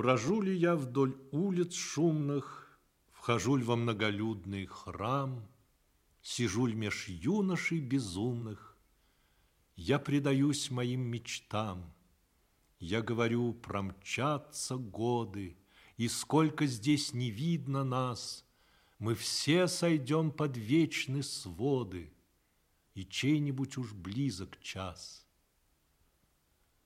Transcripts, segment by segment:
Брожу ли я вдоль улиц шумных, Вхожу ль во многолюдный храм, Сижу ль меж юношей безумных, Я предаюсь моим мечтам. Я говорю, промчатся годы, И сколько здесь не видно нас, Мы все сойдем под вечные своды, И чей-нибудь уж близок час.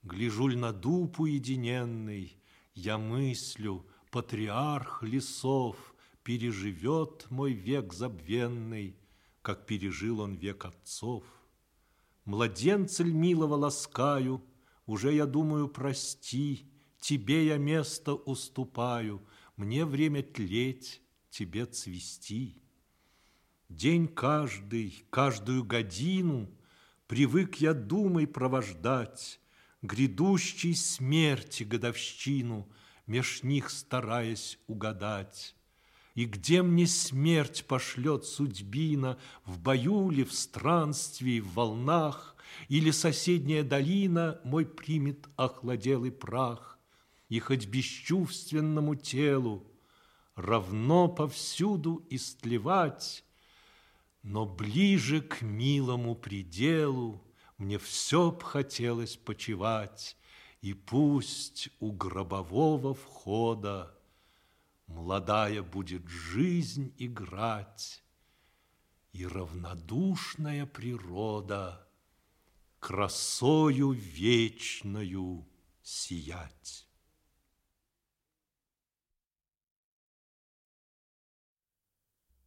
Гляжу ль на дуб уединенный, Я мыслю, патриарх лесов Переживет мой век забвенный, Как пережил он век отцов. Младенца ль милого ласкаю, Уже я думаю, прости, Тебе я место уступаю, Мне время тлеть, тебе цвести. День каждый, каждую годину Привык я думой провождать, Грядущей смерти годовщину, Меж них стараясь угадать. И где мне смерть пошлет судьбина, В бою ли, в странстве, в волнах, Или соседняя долина Мой примет охладелый прах, И хоть бесчувственному телу Равно повсюду истлевать, Но ближе к милому пределу мне все б хотелось почивать, И пусть у гробового входа Молодая будет жизнь играть, И равнодушная природа Красою вечною сиять.